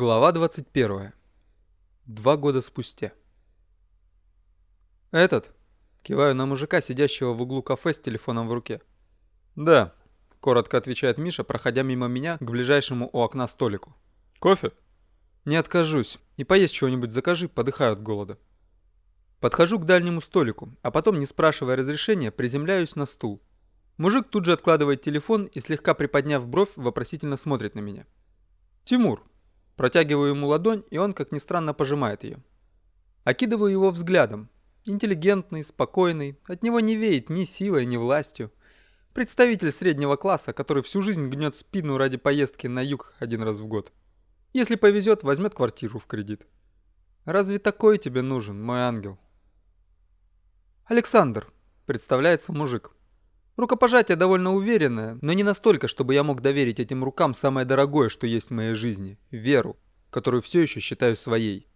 Глава 21. Два года спустя. «Этот?» – киваю на мужика, сидящего в углу кафе с телефоном в руке. «Да», – коротко отвечает Миша, проходя мимо меня к ближайшему у окна столику. «Кофе?» «Не откажусь. И поесть чего-нибудь закажи, подыхаю от голода». Подхожу к дальнему столику, а потом, не спрашивая разрешения, приземляюсь на стул. Мужик тут же откладывает телефон и, слегка приподняв бровь, вопросительно смотрит на меня. «Тимур, Протягиваю ему ладонь, и он, как ни странно, пожимает ее. Окидываю его взглядом. Интеллигентный, спокойный, от него не веет ни силой, ни властью. Представитель среднего класса, который всю жизнь гнет спину ради поездки на юг один раз в год. Если повезет, возьмет квартиру в кредит. Разве такой тебе нужен, мой ангел? Александр, представляется мужик. Рукопожатие довольно уверенное, но не настолько, чтобы я мог доверить этим рукам самое дорогое, что есть в моей жизни – веру, которую все еще считаю своей.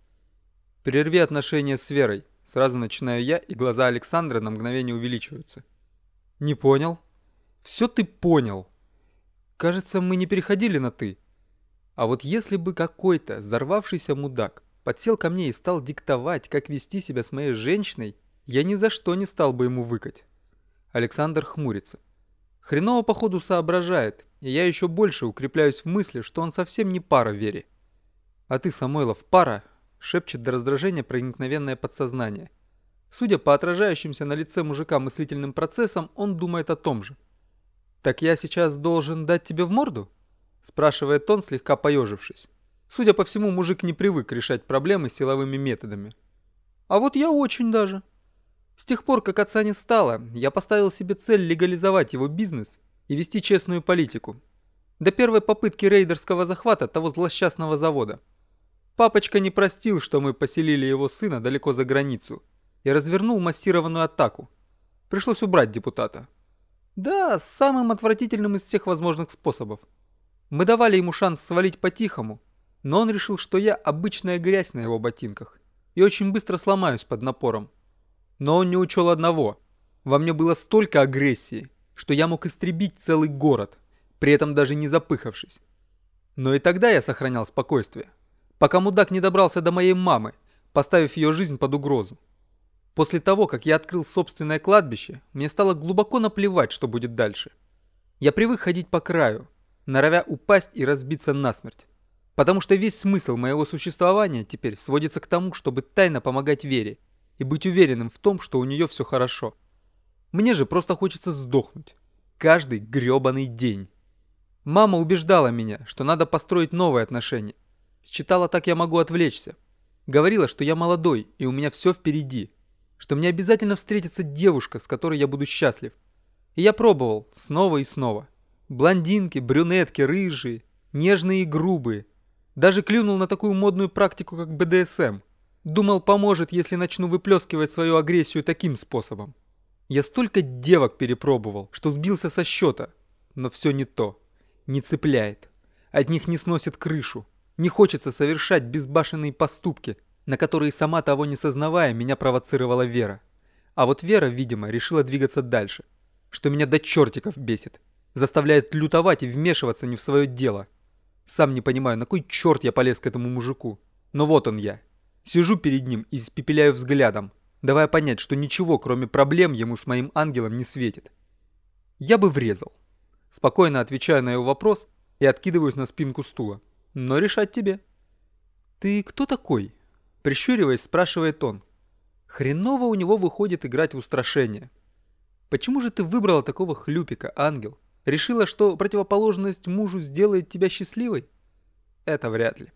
Прерви отношения с Верой. Сразу начинаю я, и глаза Александра на мгновение увеличиваются. Не понял? Все ты понял. Кажется, мы не переходили на «ты». А вот если бы какой-то взорвавшийся мудак подсел ко мне и стал диктовать, как вести себя с моей женщиной, я ни за что не стал бы ему выкать. Александр хмурится. Хреново походу соображает, и я еще больше укрепляюсь в мысли, что он совсем не пара Вере. А ты, Самойлов, пара, шепчет до раздражения проникновенное подсознание. Судя по отражающимся на лице мужика мыслительным процессам, он думает о том же. «Так я сейчас должен дать тебе в морду?» спрашивает он, слегка поежившись. Судя по всему, мужик не привык решать проблемы силовыми методами. «А вот я очень даже», с тех пор, как отца не стало, я поставил себе цель легализовать его бизнес и вести честную политику. До первой попытки рейдерского захвата того злосчастного завода. Папочка не простил, что мы поселили его сына далеко за границу и развернул массированную атаку. Пришлось убрать депутата. Да, самым отвратительным из всех возможных способов. Мы давали ему шанс свалить по-тихому, но он решил, что я обычная грязь на его ботинках и очень быстро сломаюсь под напором. Но он не учел одного. Во мне было столько агрессии, что я мог истребить целый город, при этом даже не запыхавшись. Но и тогда я сохранял спокойствие, пока мудак не добрался до моей мамы, поставив ее жизнь под угрозу. После того, как я открыл собственное кладбище, мне стало глубоко наплевать, что будет дальше. Я привык ходить по краю, норовя упасть и разбиться насмерть. Потому что весь смысл моего существования теперь сводится к тому, чтобы тайно помогать Вере и быть уверенным в том, что у нее все хорошо. Мне же просто хочется сдохнуть. Каждый грёбаный день. Мама убеждала меня, что надо построить новые отношения. Считала, так я могу отвлечься. Говорила, что я молодой, и у меня все впереди. Что мне обязательно встретится девушка, с которой я буду счастлив. И я пробовал снова и снова. Блондинки, брюнетки, рыжие, нежные и грубые. Даже клюнул на такую модную практику, как БДСМ – Думал, поможет, если начну выплескивать свою агрессию таким способом. Я столько девок перепробовал, что сбился со счета. Но все не то. Не цепляет. От них не сносит крышу. Не хочется совершать безбашенные поступки, на которые сама того не сознавая, меня провоцировала Вера. А вот Вера, видимо, решила двигаться дальше. Что меня до чертиков бесит. Заставляет лютовать и вмешиваться не в свое дело. Сам не понимаю, на кой черт я полез к этому мужику. Но вот он я, Сижу перед ним и испепеляю взглядом, давая понять, что ничего, кроме проблем, ему с моим ангелом не светит. Я бы врезал. Спокойно отвечаю на его вопрос и откидываюсь на спинку стула. Но решать тебе. «Ты кто такой?» Прищуриваясь, спрашивает он. Хреново у него выходит играть в устрашение. Почему же ты выбрала такого хлюпика, ангел? Решила, что противоположность мужу сделает тебя счастливой? Это вряд ли.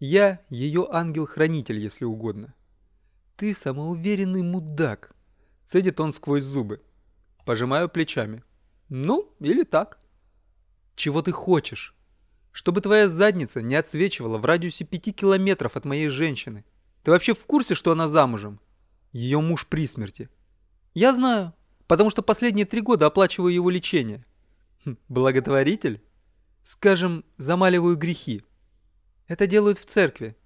Я ее ангел-хранитель, если угодно. Ты самоуверенный мудак. Цедит он сквозь зубы. Пожимаю плечами. Ну, или так. Чего ты хочешь? Чтобы твоя задница не отсвечивала в радиусе пяти километров от моей женщины. Ты вообще в курсе, что она замужем? Ее муж при смерти. Я знаю, потому что последние три года оплачиваю его лечение. Хм, благотворитель? Скажем, замаливаю грехи. Это делают в церкви.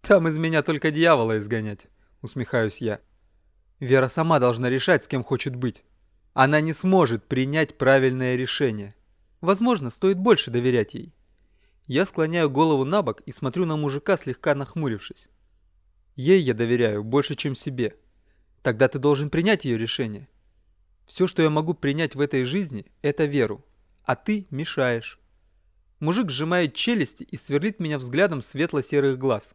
Там из меня только дьявола изгонять, усмехаюсь я. Вера сама должна решать, с кем хочет быть. Она не сможет принять правильное решение. Возможно, стоит больше доверять ей. Я склоняю голову на бок и смотрю на мужика, слегка нахмурившись. Ей я доверяю больше, чем себе. Тогда ты должен принять ее решение. Все, что я могу принять в этой жизни, это веру. А ты мешаешь. Мужик сжимает челюсти и сверлит меня взглядом светло-серых глаз.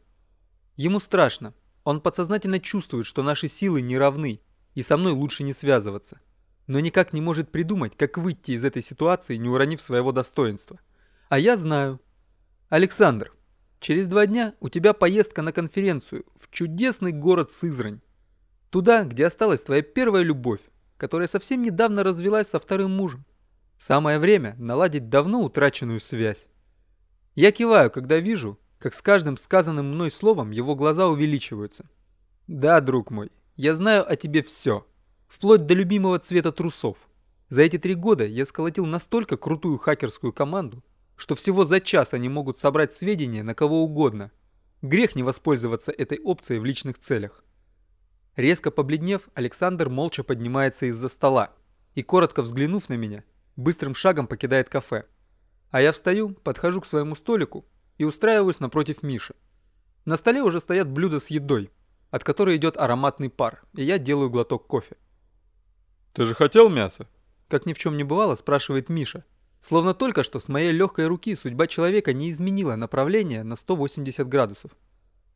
Ему страшно. Он подсознательно чувствует, что наши силы не равны, и со мной лучше не связываться. Но никак не может придумать, как выйти из этой ситуации, не уронив своего достоинства. А я знаю. Александр, через два дня у тебя поездка на конференцию в чудесный город Сызрань. Туда, где осталась твоя первая любовь, которая совсем недавно развелась со вторым мужем. Самое время наладить давно утраченную связь. Я киваю, когда вижу, как с каждым сказанным мной словом его глаза увеличиваются. Да, друг мой, я знаю о тебе все, вплоть до любимого цвета трусов. За эти три года я сколотил настолько крутую хакерскую команду, что всего за час они могут собрать сведения на кого угодно. Грех не воспользоваться этой опцией в личных целях. Резко побледнев, Александр молча поднимается из-за стола и, коротко взглянув на меня, быстрым шагом покидает кафе. А я встаю, подхожу к своему столику и устраиваюсь напротив Миши. На столе уже стоят блюда с едой, от которой идет ароматный пар, и я делаю глоток кофе. «Ты же хотел мясо?» Как ни в чем не бывало, спрашивает Миша. Словно только что с моей легкой руки судьба человека не изменила направление на 180 градусов.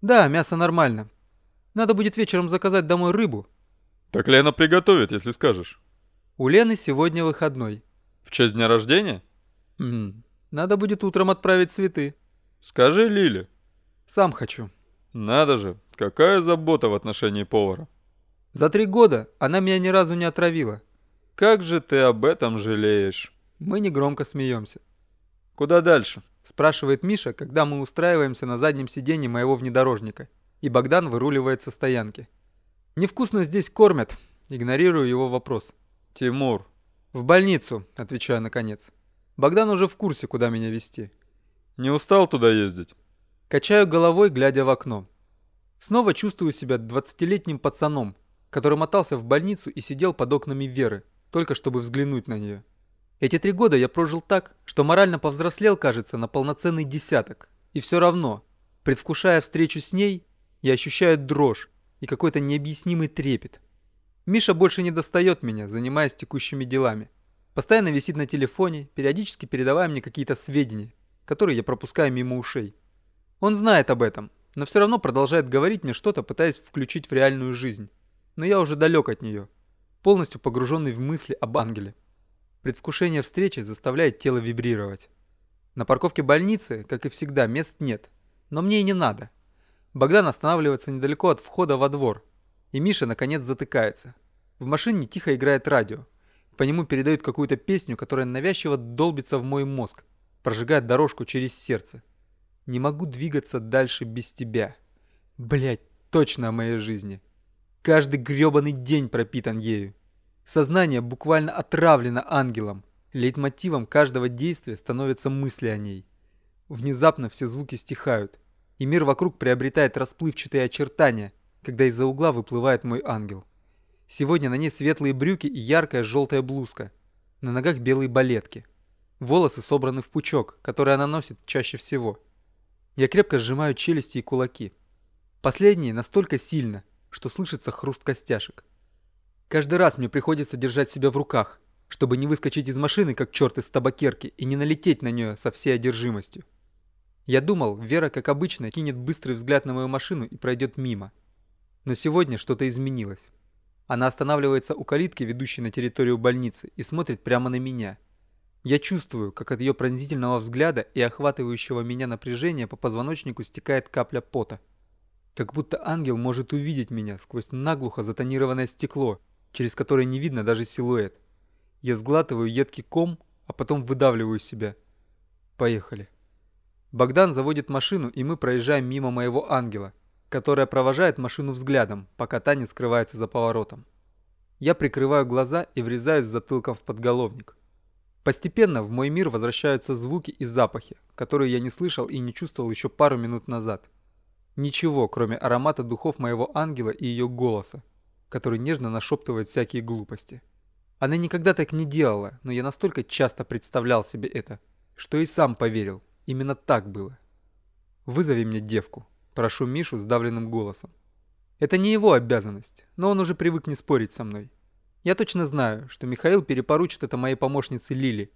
Да, мясо нормально, надо будет вечером заказать домой рыбу. Так Лена приготовит, если скажешь. У Лены сегодня выходной. В честь дня рождения? М Надо будет утром отправить цветы. Скажи Лиле. Сам хочу. Надо же, какая забота в отношении повара. За три года она меня ни разу не отравила. Как же ты об этом жалеешь? Мы негромко смеемся. Куда дальше? Спрашивает Миша, когда мы устраиваемся на заднем сиденье моего внедорожника и Богдан выруливает со стоянки. «Невкусно здесь кормят», игнорирую его вопрос. «Тимур». «В больницу», отвечаю наконец. Богдан уже в курсе, куда меня вести. «Не устал туда ездить?» Качаю головой, глядя в окно. Снова чувствую себя двадцатилетним пацаном, который мотался в больницу и сидел под окнами Веры, только чтобы взглянуть на нее. Эти три года я прожил так, что морально повзрослел, кажется, на полноценный десяток. И все равно, предвкушая встречу с ней, я ощущаю дрожь и какой-то необъяснимый трепет. Миша больше не достает меня, занимаясь текущими делами. Постоянно висит на телефоне, периодически передавая мне какие-то сведения, которые я пропускаю мимо ушей. Он знает об этом, но все равно продолжает говорить мне что-то, пытаясь включить в реальную жизнь. Но я уже далек от нее, полностью погруженный в мысли об ангеле. Предвкушение встречи заставляет тело вибрировать. На парковке больницы, как и всегда, мест нет, но мне и не надо. Богдан останавливается недалеко от входа во двор, и Миша наконец затыкается. В машине тихо играет радио. По нему передают какую-то песню, которая навязчиво долбится в мой мозг, прожигает дорожку через сердце. Не могу двигаться дальше без тебя. Блять, точно о моей жизни. Каждый грёбаный день пропитан ею. Сознание буквально отравлено ангелом. Лейтмотивом каждого действия становятся мысли о ней. Внезапно все звуки стихают и мир вокруг приобретает расплывчатые очертания, когда из-за угла выплывает мой ангел. Сегодня на ней светлые брюки и яркая желтая блузка. На ногах белые балетки. Волосы собраны в пучок, который она носит чаще всего. Я крепко сжимаю челюсти и кулаки. Последние настолько сильно, что слышится хруст костяшек. Каждый раз мне приходится держать себя в руках, чтобы не выскочить из машины, как черт из табакерки, и не налететь на нее со всей одержимостью. Я думал, Вера, как обычно, кинет быстрый взгляд на мою машину и пройдет мимо. Но сегодня что-то изменилось. Она останавливается у калитки, ведущей на территорию больницы, и смотрит прямо на меня. Я чувствую, как от ее пронзительного взгляда и охватывающего меня напряжения по позвоночнику стекает капля пота. Как будто ангел может увидеть меня сквозь наглухо затонированное стекло, через которое не видно даже силуэт. Я сглатываю едкий ком, а потом выдавливаю себя. Поехали. Богдан заводит машину, и мы проезжаем мимо моего ангела, которая провожает машину взглядом, пока та не скрывается за поворотом. Я прикрываю глаза и врезаюсь затылком в подголовник. Постепенно в мой мир возвращаются звуки и запахи, которые я не слышал и не чувствовал еще пару минут назад. Ничего, кроме аромата духов моего ангела и ее голоса, который нежно нашептывает всякие глупости. Она никогда так не делала, но я настолько часто представлял себе это, что и сам поверил, Именно так было. «Вызови мне девку», – прошу Мишу сдавленным голосом. Это не его обязанность, но он уже привык не спорить со мной. Я точно знаю, что Михаил перепоручит это моей помощнице Лили.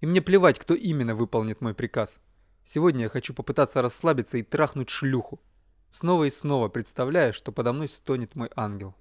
И мне плевать, кто именно выполнит мой приказ. Сегодня я хочу попытаться расслабиться и трахнуть шлюху. Снова и снова представляя, что подо мной стонет мой ангел.